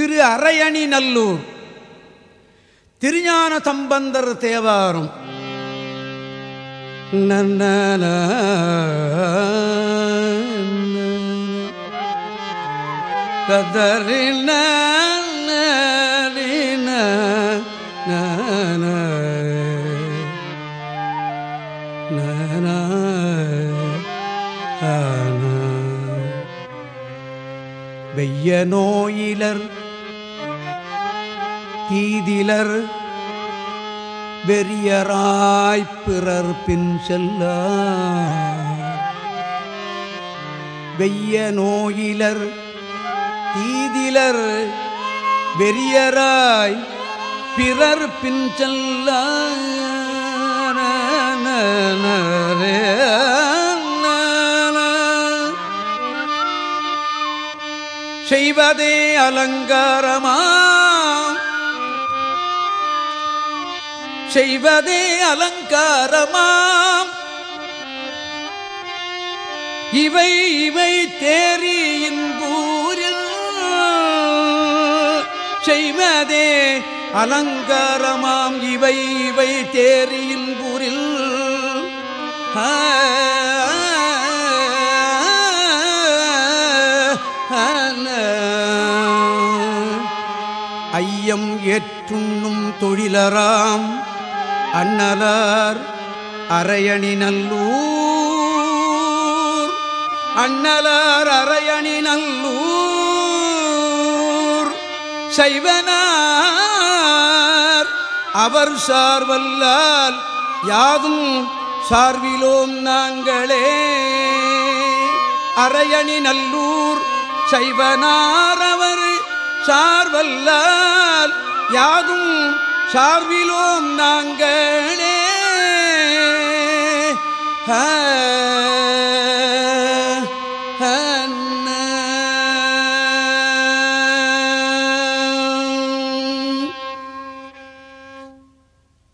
திரு அரையணி நல்லூர். திருஞான சம்பந்தர் தேவாரம். நன்னன கதறின வெய்ய நோயிலர் தீதிலர் வெறியராய்ப் பிறர் பின் செல்ல. வெய்ய நோயிலர் தீதிலர் வெறியராய் பிறர் பின் செல்ல. செய்வதே அலங்காரமா செய்வதே அலங்காரமாம். இவை இவை தேரியின் ஊரில் செய்வதே அலங்காரமாம். இவை இவை தேரியின் ஊரில் ஐயம் ஏற்றுண்ணும் தொழிலராம். அண்ணலார் அரையணி நல்லூர். அண்ணலார் அரையணி நல்லூர். சைவனார் அவர் சார்வல்லால் யாதும் சார்விலோம் நாங்களே. அரையணி நல்லூர் சைவனார் அவர் சார்வல்லால் யாதும் சார்பிலும் நாங்களே. ஹன்